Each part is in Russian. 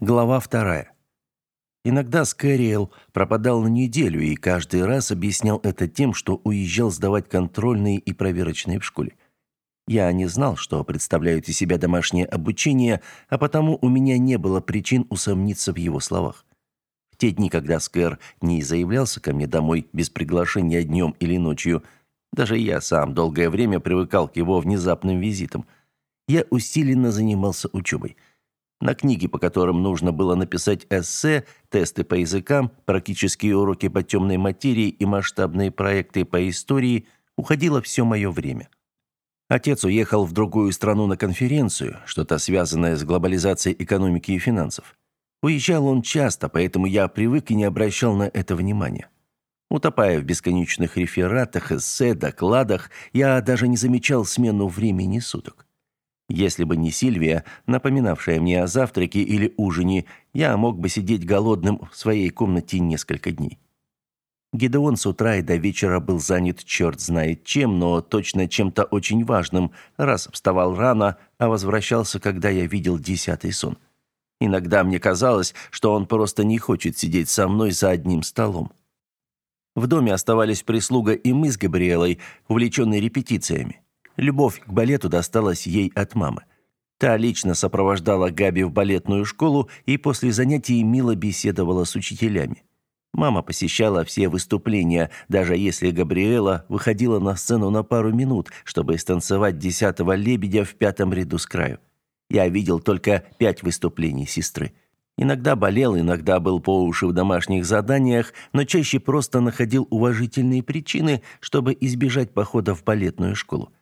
Глава вторая. Иногда Скэриэл пропадал на неделю и каждый раз объяснял это тем, что уезжал сдавать контрольные и проверочные в школе. Я не знал, что представляют из себя домашнее обучение, а потому у меня не было причин усомниться в его словах. В те дни, когда Скэр не заявлялся ко мне домой без приглашения днем или ночью, даже я сам долгое время привыкал к его внезапным визитам, я усиленно занимался учебой – на книги, по которым нужно было написать эссе, тесты по языкам, практические уроки по темной материи и масштабные проекты по истории, уходило все мое время. Отец уехал в другую страну на конференцию, что-то связанное с глобализацией экономики и финансов. Уезжал он часто, поэтому я привык и не обращал на это внимания. Утопая в бесконечных рефератах, эссе, докладах, я даже не замечал смену времени суток. Если бы не Сильвия, напоминавшая мне о завтраке или ужине, я мог бы сидеть голодным в своей комнате несколько дней. Гедеон с утра и до вечера был занят черт знает чем, но точно чем-то очень важным, раз вставал рано, а возвращался, когда я видел десятый сон. Иногда мне казалось, что он просто не хочет сидеть со мной за одним столом. В доме оставались прислуга и мы с Габриэлой, увлеченные репетициями. Любовь к балету досталась ей от мамы. Та лично сопровождала Габи в балетную школу и после занятий мило беседовала с учителями. Мама посещала все выступления, даже если Габриэла выходила на сцену на пару минут, чтобы станцевать десятого лебедя в пятом ряду с краю. Я видел только пять выступлений сестры. Иногда болел, иногда был по уши в домашних заданиях, но чаще просто находил уважительные причины, чтобы избежать похода в балетную школу.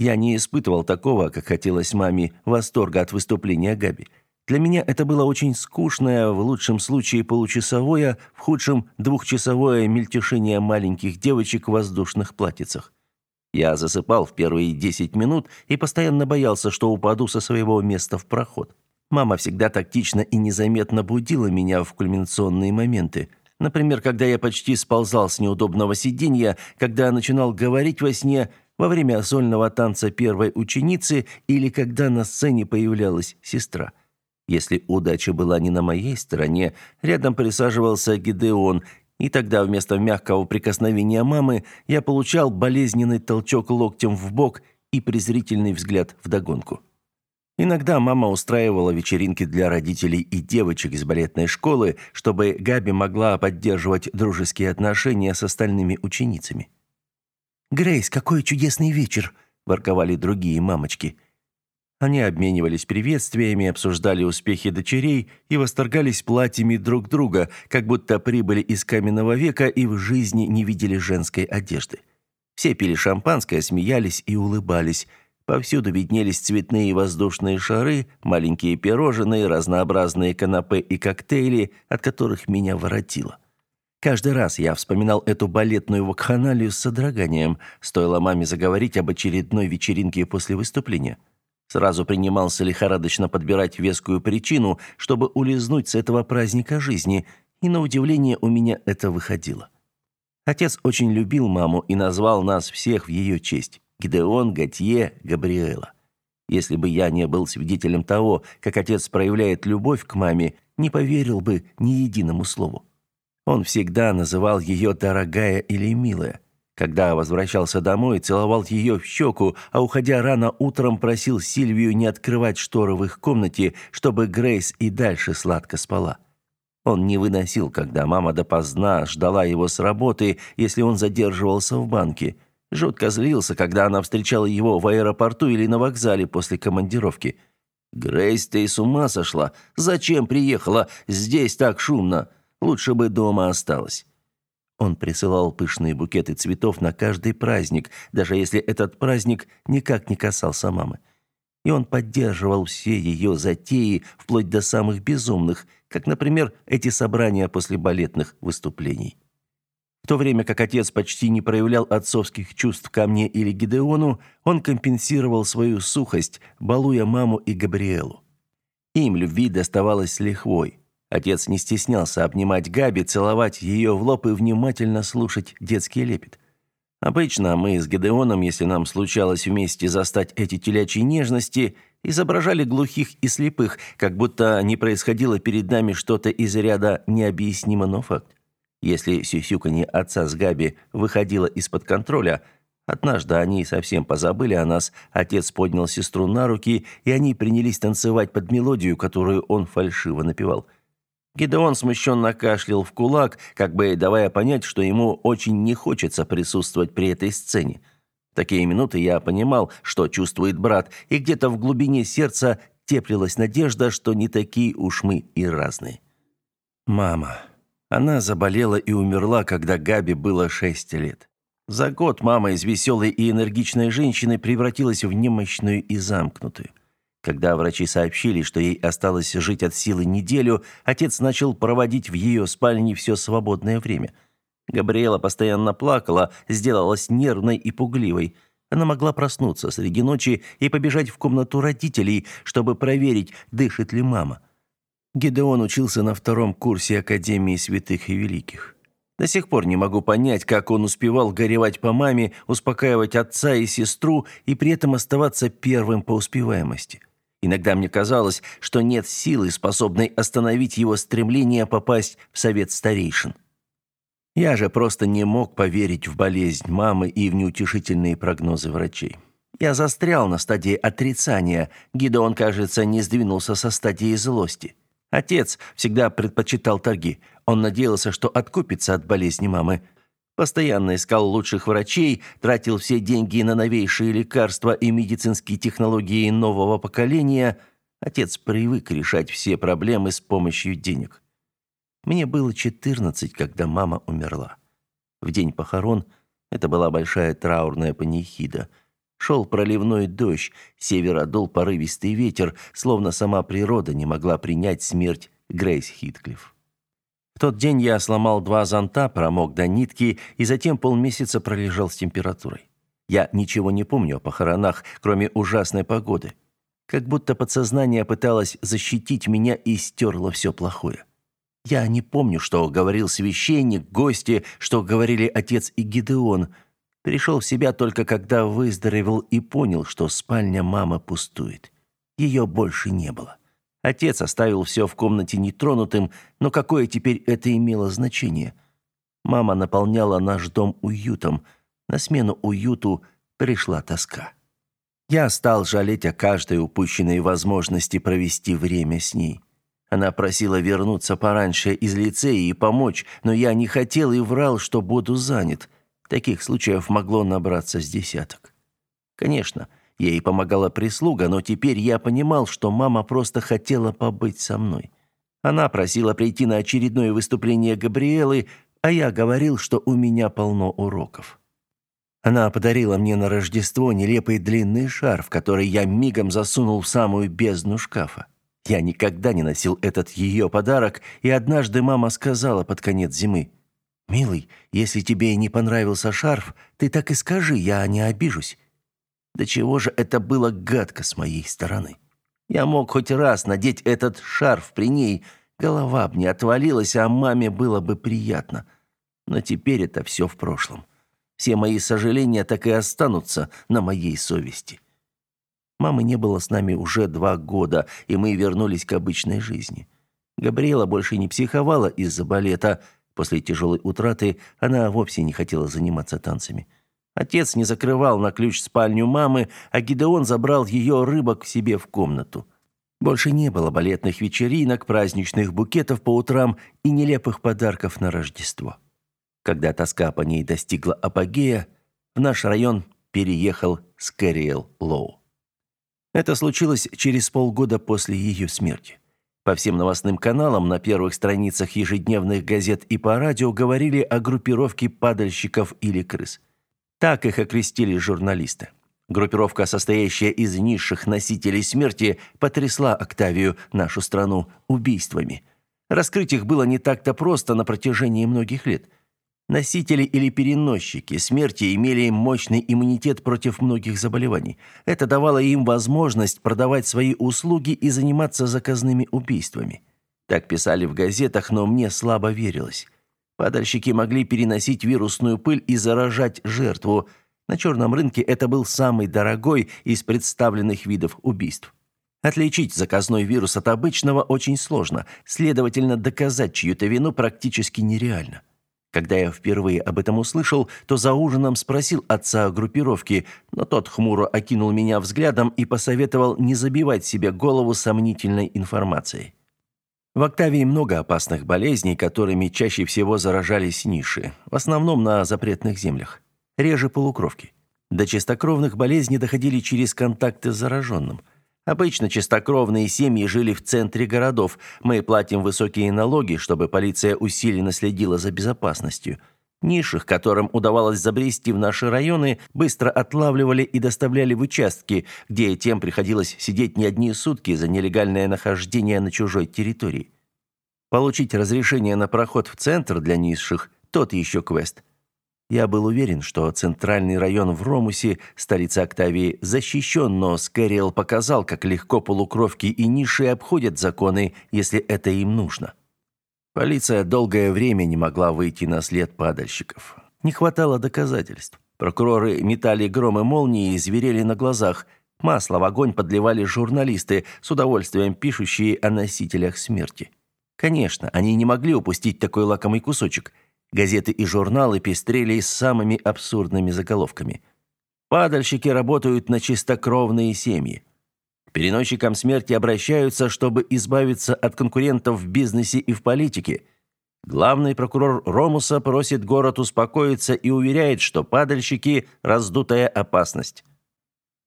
Я не испытывал такого, как хотелось маме, восторга от выступления Габи. Для меня это было очень скучное, в лучшем случае получасовое, в худшем двухчасовое мельтешение маленьких девочек в воздушных платьицах. Я засыпал в первые десять минут и постоянно боялся, что упаду со своего места в проход. Мама всегда тактично и незаметно будила меня в кульминационные моменты. Например, когда я почти сползал с неудобного сиденья, когда начинал говорить во сне – во время сольного танца первой ученицы или когда на сцене появлялась сестра. Если удача была не на моей стороне, рядом присаживался Гидеон, и тогда вместо мягкого прикосновения мамы я получал болезненный толчок локтем в бок и презрительный взгляд вдогонку. Иногда мама устраивала вечеринки для родителей и девочек из балетной школы, чтобы Габи могла поддерживать дружеские отношения с остальными ученицами. «Грейс, какой чудесный вечер!» – ворковали другие мамочки. Они обменивались приветствиями, обсуждали успехи дочерей и восторгались платьями друг друга, как будто прибыли из каменного века и в жизни не видели женской одежды. Все пили шампанское, смеялись и улыбались. Повсюду виднелись цветные воздушные шары, маленькие пирожные, разнообразные канапе и коктейли, от которых меня воротило. Каждый раз я вспоминал эту балетную вакханалию с содроганием, стоило маме заговорить об очередной вечеринке после выступления. Сразу принимался лихорадочно подбирать вескую причину, чтобы улизнуть с этого праздника жизни, и на удивление у меня это выходило. Отец очень любил маму и назвал нас всех в ее честь: Гидеон, Готье, Габриэла. Если бы я не был свидетелем того, как отец проявляет любовь к маме, не поверил бы ни единому слову. Он всегда называл ее «дорогая» или «милая». Когда возвращался домой, целовал ее в щеку, а уходя рано утром просил Сильвию не открывать шторы в их комнате, чтобы Грейс и дальше сладко спала. Он не выносил, когда мама допоздна ждала его с работы, если он задерживался в банке. Жутко злился, когда она встречала его в аэропорту или на вокзале после командировки. «Грейс, ты с ума сошла? Зачем приехала? Здесь так шумно!» Лучше бы дома осталась. Он присылал пышные букеты цветов на каждый праздник, даже если этот праздник никак не касался мамы. И он поддерживал все ее затеи, вплоть до самых безумных, как, например, эти собрания после балетных выступлений. В то время как отец почти не проявлял отцовских чувств ко мне или Гидеону, он компенсировал свою сухость, балуя маму и Габриэлу. Им любви доставалось с лихвой. Отец не стеснялся обнимать Габи, целовать ее в лоб и внимательно слушать детский лепет. Обычно мы с Гедеоном, если нам случалось вместе застать эти телячьи нежности, изображали глухих и слепых, как будто не происходило перед нами что-то из ряда необъяснимо, но факт. Если сюсюканье отца с Габи выходило из-под контроля, однажды они совсем позабыли о нас, отец поднял сестру на руки, и они принялись танцевать под мелодию, которую он фальшиво напевал. Гидеон смущенно кашлял в кулак, как бы давая понять, что ему очень не хочется присутствовать при этой сцене. В такие минуты я понимал, что чувствует брат, и где-то в глубине сердца теплилась надежда, что не такие уж мы и разные. Мама. Она заболела и умерла, когда Габи было шесть лет. За год мама из веселой и энергичной женщины превратилась в немощную и замкнутую. Когда врачи сообщили, что ей осталось жить от силы неделю, отец начал проводить в ее спальне все свободное время – Габриэла постоянно плакала, сделалась нервной и пугливой. Она могла проснуться среди ночи и побежать в комнату родителей, чтобы проверить, дышит ли мама. Гедеон учился на втором курсе Академии Святых и Великих. До сих пор не могу понять, как он успевал горевать по маме, успокаивать отца и сестру и при этом оставаться первым по успеваемости. Иногда мне казалось, что нет силы, способной остановить его стремление попасть в совет старейшин. Я же просто не мог поверить в болезнь мамы и в неутешительные прогнозы врачей. Я застрял на стадии отрицания. Гидеон, кажется, не сдвинулся со стадии злости. Отец всегда предпочитал торги. Он надеялся, что откупится от болезни мамы. Постоянно искал лучших врачей, тратил все деньги на новейшие лекарства и медицинские технологии нового поколения. Отец привык решать все проблемы с помощью денег. Мне было 14, когда мама умерла. В день похорон это была большая траурная панихида. Шел проливной дождь, севера дул порывистый ветер, словно сама природа не могла принять смерть Грейс Хитклифф. Тот день я сломал два зонта, промок до нитки и затем полмесяца пролежал с температурой. Я ничего не помню о похоронах, кроме ужасной погоды. Как будто подсознание пыталось защитить меня и стерло все плохое. Я не помню, что говорил священник, гости, что говорили отец и Гидеон. Пришел в себя только когда выздоровел и понял, что спальня мамы пустует. Ее больше не было. Отец оставил все в комнате нетронутым, но какое теперь это имело значение? Мама наполняла наш дом уютом. На смену уюту пришла тоска. Я стал жалеть о каждой упущенной возможности провести время с ней. Она просила вернуться пораньше из лицея и помочь, но я не хотел и врал, что буду занят. Таких случаев могло набраться с десяток. Конечно, ей помогала прислуга, но теперь я понимал, что мама просто хотела побыть со мной. Она просила прийти на очередное выступление Габриэлы, а я говорил, что у меня полно уроков. Она подарила мне на Рождество нелепый длинный шарф, который я мигом засунул в самую бездну шкафа. Я никогда не носил этот ее подарок, и однажды мама сказала под конец зимы: "Милый, если тебе не понравился шарф, ты так и скажи, я не обижусь". До чего же это было гадко с моей стороны. Я мог хоть раз надеть этот шарф при ней, голова бы не отвалилась, а маме было бы приятно. Но теперь это все в прошлом. Все мои сожаления так и останутся на моей совести. Мамы не было с нами уже два года, и мы вернулись к обычной жизни. Габриэла больше не психовала из-за балета. После тяжелой утраты она вовсе не хотела заниматься танцами. Отец не закрывал на ключ спальню мамы, а Гидеон забрал ее рыбок к себе в комнату. Больше не было балетных вечеринок, праздничных букетов по утрам и нелепых подарков на Рождество. Когда тоска по ней достигла апогея, в наш район переехал Скэриэл Лоу. Это случилось через полгода после ее смерти. По всем новостным каналам на первых страницах ежедневных газет и по радио говорили о группировке падальщиков или крыс. Так их окрестили журналисты. Группировка, состоящая из низших носителей смерти, потрясла Октавию, нашу страну, убийствами. Раскрыть их было не так-то просто на протяжении многих лет – Носители или переносчики смерти имели мощный иммунитет против многих заболеваний. Это давало им возможность продавать свои услуги и заниматься заказными убийствами. Так писали в газетах, но мне слабо верилось. Падальщики могли переносить вирусную пыль и заражать жертву. На черном рынке это был самый дорогой из представленных видов убийств. Отличить заказной вирус от обычного очень сложно, следовательно, доказать чью-то вину практически нереально. Когда я впервые об этом услышал, то за ужином спросил отца о группировке, но тот хмуро окинул меня взглядом и посоветовал не забивать себе голову сомнительной информацией. В Октавии много опасных болезней, которыми чаще всего заражались ниши, в основном на запретных землях. Реже полукровки. До чистокровных болезней доходили через контакты с зараженным. Обычно чистокровные семьи жили в центре городов. Мы платим высокие налоги, чтобы полиция усиленно следила за безопасностью. Низших, которым удавалось забрести в наши районы, быстро отлавливали и доставляли в участки, где тем приходилось сидеть не одни сутки за нелегальное нахождение на чужой территории. Получить разрешение на проход в центр для низших – тот еще квест – я был уверен, что центральный район в Ромусе, столица Октавии, защищен, но Скэриэл показал, как легко полукровки и ниши обходят законы, если это им нужно. Полиция долгое время не могла выйти на след падальщиков. Не хватало доказательств. Прокуроры метали громы молнии и зверели на глазах. Масло в огонь подливали журналисты, с удовольствием пишущие о носителях смерти. Конечно, они не могли упустить такой лакомый кусочек – Газеты и журналы пестрели самыми абсурдными заголовками. Падальщики работают на чистокровные семьи. Переносчикам смерти обращаются, чтобы избавиться от конкурентов в бизнесе и в политике. Главный прокурор Ромуса просит город успокоиться и уверяет, что падальщики – раздутая опасность.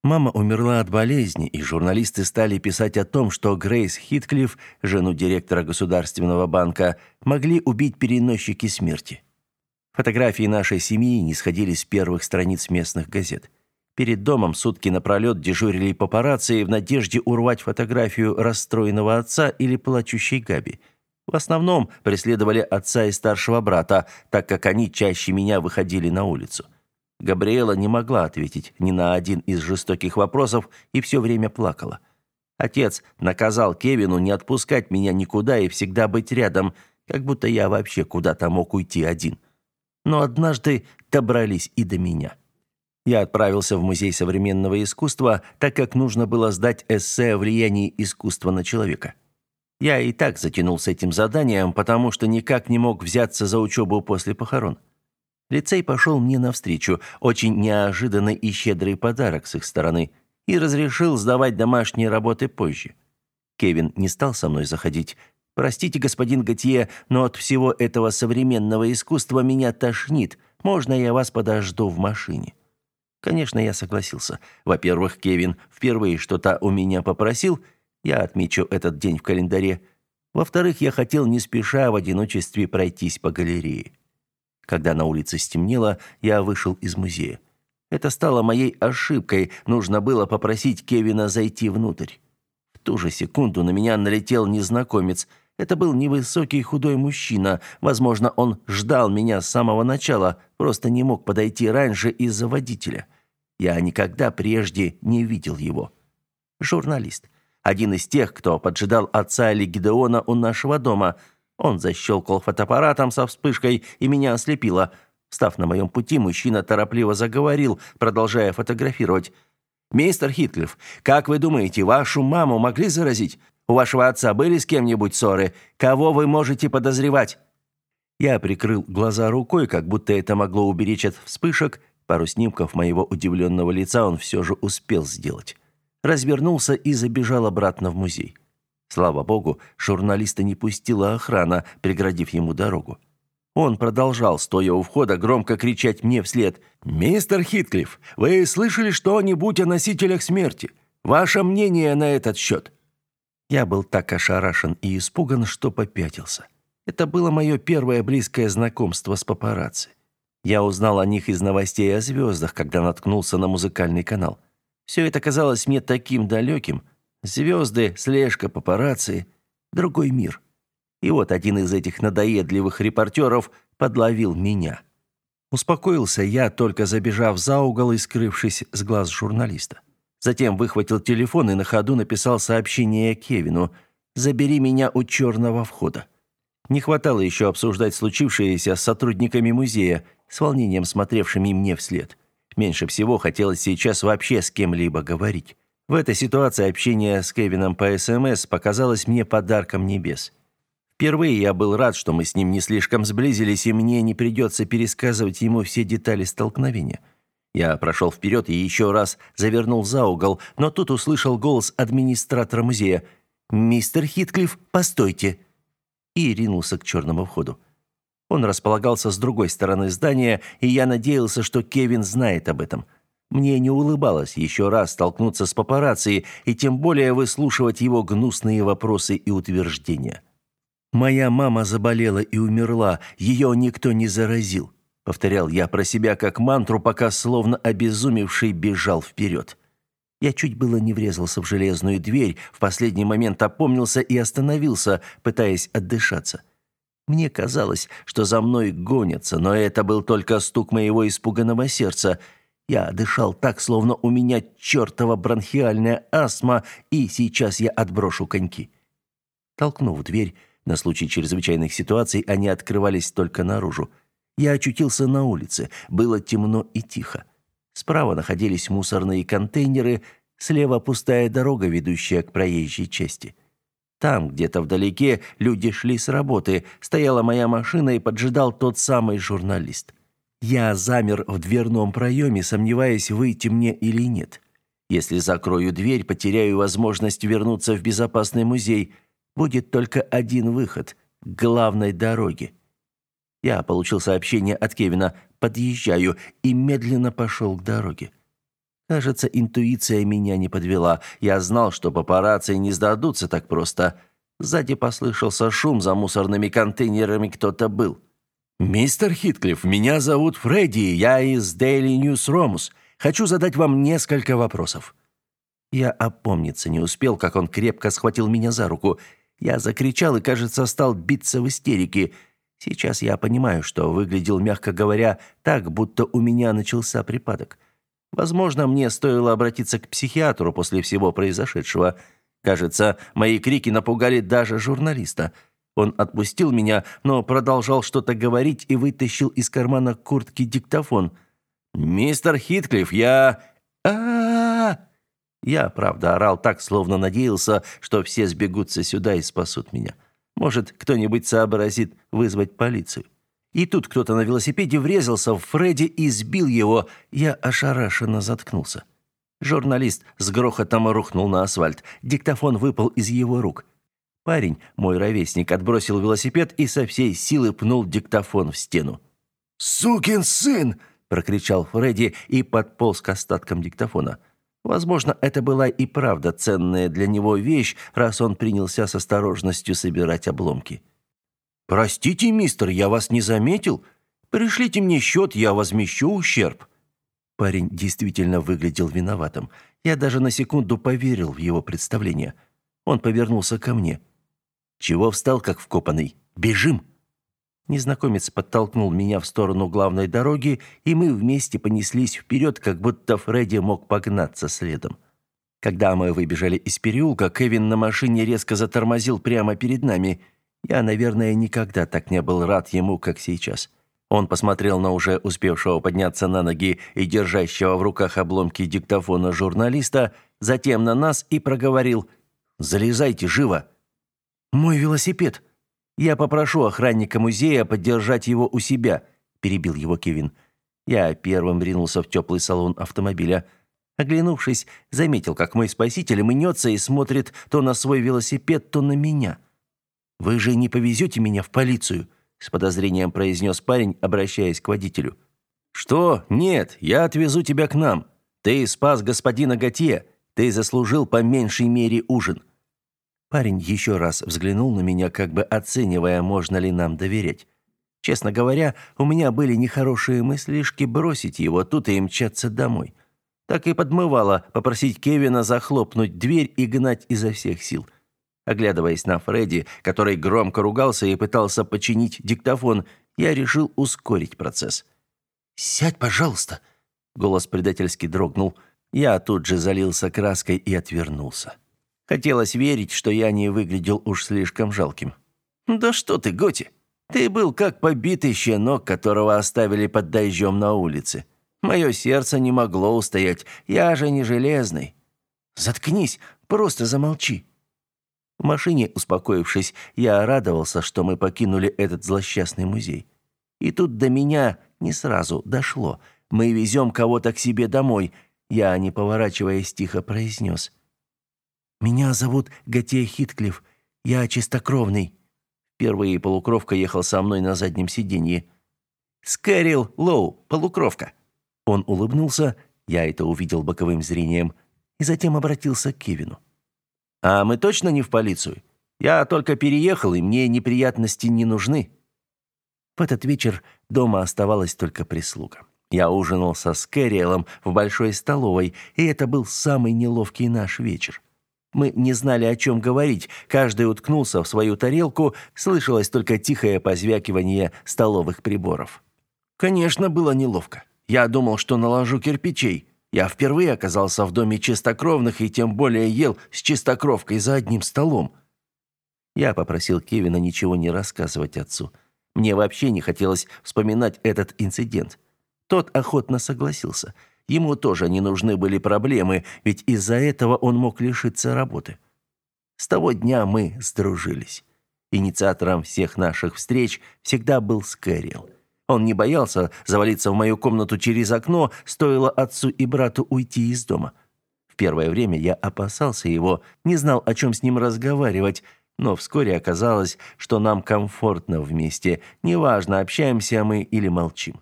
Мама умерла от болезни, и журналисты стали писать о том, что Грейс Хитклифф, жену директора Государственного банка, могли убить переносчики смерти. Фотографии нашей семьи не сходили с первых страниц местных газет. Перед домом сутки напролет дежурили папарацци в надежде урвать фотографию расстроенного отца или плачущей Габи. В основном преследовали отца и старшего брата, так как они чаще меня выходили на улицу. Габриэла не могла ответить ни на один из жестоких вопросов и все время плакала. Отец наказал Кевину не отпускать меня никуда и всегда быть рядом, как будто я вообще куда-то мог уйти один. Но однажды добрались и до меня. Я отправился в Музей современного искусства, так как нужно было сдать эссе о влиянии искусства на человека. Я и так затянул с этим заданием, потому что никак не мог взяться за учебу после похорон. Лицей пошел мне навстречу, очень неожиданный и щедрый подарок с их стороны, и разрешил сдавать домашние работы позже. Кевин не стал со мной заходить. «Простите, господин Готье, но от всего этого современного искусства меня тошнит. Можно я вас подожду в машине?» Конечно, я согласился. Во-первых, Кевин впервые что-то у меня попросил, я отмечу этот день в календаре. Во-вторых, я хотел не спеша в одиночестве пройтись по галерее. Когда на улице стемнело, я вышел из музея. Это стало моей ошибкой, нужно было попросить Кевина зайти внутрь. В ту же секунду на меня налетел незнакомец. Это был невысокий худой мужчина. Возможно, он ждал меня с самого начала, просто не мог подойти раньше из-за водителя. Я никогда прежде не видел его. Журналист. Один из тех, кто поджидал отца или Гидеона у нашего дома – он защелкал фотоаппаратом со вспышкой, и меня ослепило. Став на моем пути, мужчина торопливо заговорил, продолжая фотографировать. «Мистер Хитклифф, как вы думаете, вашу маму могли заразить? У вашего отца были с кем-нибудь ссоры? Кого вы можете подозревать?» Я прикрыл глаза рукой, как будто это могло уберечь от вспышек. Пару снимков моего удивленного лица он все же успел сделать. Развернулся и забежал обратно в музей. Слава богу, журналиста не пустила охрана, преградив ему дорогу. Он продолжал, стоя у входа, громко кричать мне вслед: "Мистер Хитклифф, вы слышали что-нибудь о носителях смерти? Ваше мнение на этот счет?» Я был так ошарашен и испуган, что попятился. Это было мое первое близкое знакомство с папарацци. Я узнал о них из новостей о звездах, когда наткнулся на музыкальный канал. Все это казалось мне таким далеким, Звезды, слежка, папарацци, другой мир. И вот один из этих надоедливых репортеров подловил меня. Успокоился я, только забежав за угол и скрывшись с глаз журналиста. Затем выхватил телефон и на ходу написал сообщение Кевину «Забери меня у черного входа». Не хватало еще обсуждать случившееся с сотрудниками музея, с волнением смотревшими мне вслед. Меньше всего хотелось сейчас вообще с кем-либо говорить. В этой ситуации общение с Кевином по СМС показалось мне подарком небес. Впервые я был рад, что мы с ним не слишком сблизились, и мне не придется пересказывать ему все детали столкновения. Я прошел вперед и еще раз завернул за угол, но тут услышал голос администратора музея. «Мистер Хитклифф, постойте!» И ринулся к черному входу. Он располагался с другой стороны здания, и я надеялся, что Кевин знает об этом. Мне не улыбалось еще раз столкнуться с папарацци и тем более выслушивать его гнусные вопросы и утверждения. «Моя мама заболела и умерла, ее никто не заразил», — повторял я про себя как мантру, пока словно обезумевший бежал вперед. Я чуть было не врезался в железную дверь, в последний момент опомнился и остановился, пытаясь отдышаться. Мне казалось, что за мной гонятся, но это был только стук моего испуганного сердца. Я дышал так, словно у меня чертова бронхиальная астма, и сейчас я отброшу коньки. Толкнув дверь, на случай чрезвычайных ситуаций они открывались только наружу. Я очутился на улице, было темно и тихо. Справа находились мусорные контейнеры, слева пустая дорога, ведущая к проезжей части. Там, где-то вдалеке, люди шли с работы, стояла моя машина и поджидал тот самый журналист. Я замер в дверном проеме, сомневаясь, выйти мне или нет. Если закрою дверь, потеряю возможность вернуться в безопасный музей. Будет только один выход – к главной дороге. Я получил сообщение от Кевина «Подъезжаю» и медленно пошел к дороге. Кажется, интуиция меня не подвела. Я знал, что папарацци не сдадутся так просто. Сзади послышался шум, за мусорными контейнерами кто-то был. «Мистер Хитклифф, меня зовут Фредди, я из Daily News Romus. Хочу задать вам несколько вопросов». Я опомниться не успел, как он крепко схватил меня за руку. Я закричал и, кажется, стал биться в истерике. Сейчас я понимаю, что выглядел, мягко говоря, так, будто у меня начался припадок. Возможно, мне стоило обратиться к психиатру после всего произошедшего. Кажется, мои крики напугали даже журналиста. Он отпустил меня, но продолжал что-то говорить и вытащил из кармана куртки диктофон. «Мистер Хитклифф, я... а, -а, -а Я, правда, орал так, словно надеялся, что все сбегутся сюда и спасут меня. Может, кто-нибудь сообразит вызвать полицию. И тут кто-то на велосипеде врезался в Фредди и сбил его. Я ошарашенно заткнулся. Журналист с грохотом рухнул на асфальт. Диктофон выпал из его рук. Парень, мой ровесник, отбросил велосипед и со всей силы пнул диктофон в стену. «Сукин сын!» – прокричал Фредди и подполз к остаткам диктофона. Возможно, это была и правда ценная для него вещь, раз он принялся с осторожностью собирать обломки. «Простите, мистер, я вас не заметил. Пришлите мне счет, я возмещу ущерб». Парень действительно выглядел виноватым. Я даже на секунду поверил в его представление. Он повернулся ко мне. «Чего встал, как вкопанный? Бежим!» Незнакомец подтолкнул меня в сторону главной дороги, и мы вместе понеслись вперед, как будто Фредди мог погнаться следом. Когда мы выбежали из переулка, Кевин на машине резко затормозил прямо перед нами – я, наверное, никогда так не был рад ему, как сейчас. Он посмотрел на уже успевшего подняться на ноги и держащего в руках обломки диктофона журналиста, затем на нас и проговорил «Залезайте живо!» «Мой велосипед!» «Я попрошу охранника музея поддержать его у себя», – перебил его Кевин. Я первым ринулся в теплый салон автомобиля. Оглянувшись, заметил, как мой спаситель мнется и смотрит то на свой велосипед, то на меня – «Вы же не повезете меня в полицию?» с подозрением произнес парень, обращаясь к водителю. «Что? Нет, я отвезу тебя к нам. Ты спас господина Готье. Ты заслужил по меньшей мере ужин». Парень еще раз взглянул на меня, как бы оценивая, можно ли нам доверять. Честно говоря, у меня были нехорошие мыслишки бросить его тут и мчаться домой. Так и подмывало попросить Кевина захлопнуть дверь и гнать изо всех сил. Оглядываясь на Фредди, который громко ругался и пытался починить диктофон, я решил ускорить процесс. «Сядь, пожалуйста!» Голос предательски дрогнул. Я тут же залился краской и отвернулся. Хотелось верить, что я не выглядел уж слишком жалким. «Да что ты, Готи! Ты был как побитый щенок, которого оставили под дождем на улице. Мое сердце не могло устоять, я же не железный. Заткнись, просто замолчи. В машине, успокоившись, я радовался, что мы покинули этот злосчастный музей. И тут до меня не сразу дошло. Мы везем кого-то к себе домой. Я, не поворачиваясь, тихо произнес. «Меня зовут Готье Хитклифф. Я чистокровный». Впервые полукровка ехал со мной на заднем сиденье. «Скэрилл Лоу, полукровка». Он улыбнулся, я это увидел боковым зрением, и затем обратился к Кевину. «А мы точно не в полицию? Я только переехал, и мне неприятности не нужны». В этот вечер дома оставалась только прислуга. Я ужинал со Скэриэлом в большой столовой, и это был самый неловкий наш вечер. Мы не знали, о чем говорить. Каждый уткнулся в свою тарелку, слышалось только тихое позвякивание столовых приборов. Конечно, было неловко. Я думал, что наложу кирпичей. Я впервые оказался в доме чистокровных и тем более ел с чистокровкой за одним столом. Я попросил Кевина ничего не рассказывать отцу. Мне вообще не хотелось вспоминать этот инцидент. Тот охотно согласился. Ему тоже не нужны были проблемы, ведь из-за этого он мог лишиться работы. С того дня мы сдружились. Инициатором всех наших встреч всегда был Скэрилл. Он не боялся завалиться в мою комнату через окно, стоило отцу и брату уйти из дома. В первое время я опасался его, не знал, о чем с ним разговаривать, но вскоре оказалось, что нам комфортно вместе, неважно, общаемся мы или молчим.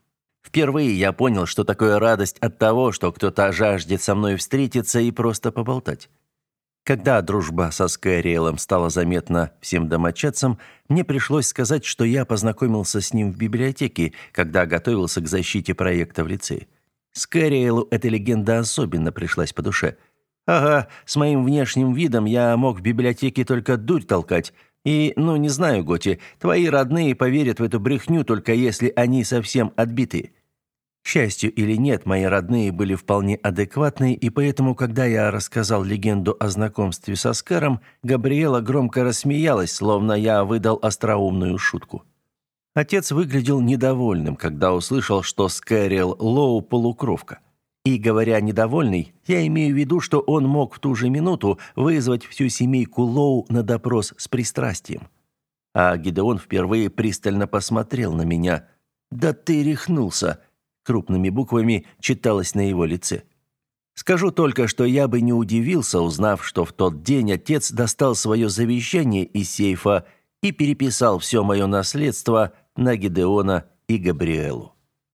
Впервые я понял, что такое радость от того, что кто-то жаждет со мной встретиться и просто поболтать. Когда дружба со Скайриэлом стала заметна всем домочадцам, мне пришлось сказать, что я познакомился с ним в библиотеке, когда готовился к защите проекта в лицее. Скайриэлу эта легенда особенно пришлась по душе – Ага, с моим внешним видом я мог в библиотеке только дурь толкать. И, ну, не знаю, Готи, твои родные поверят в эту брехню только если они совсем отбиты. К счастью или нет, мои родные были вполне адекватны, и поэтому, когда я рассказал легенду о знакомстве со Скаром, Габриэла громко рассмеялась, словно я выдал остроумную шутку. Отец выглядел недовольным, когда услышал, что Скэрилл Лоу полукровка. И говоря недовольный, я имею в виду, что он мог в ту же минуту вызвать всю семейку Лоу на допрос с пристрастием. А Гидеон впервые пристально посмотрел на меня. «Да ты рехнулся!» Крупными буквами читалось на его лице. Скажу только, что я бы не удивился, узнав, что в тот день отец достал свое завещание из сейфа и переписал все мое наследство на Гидеона и Габриэлу.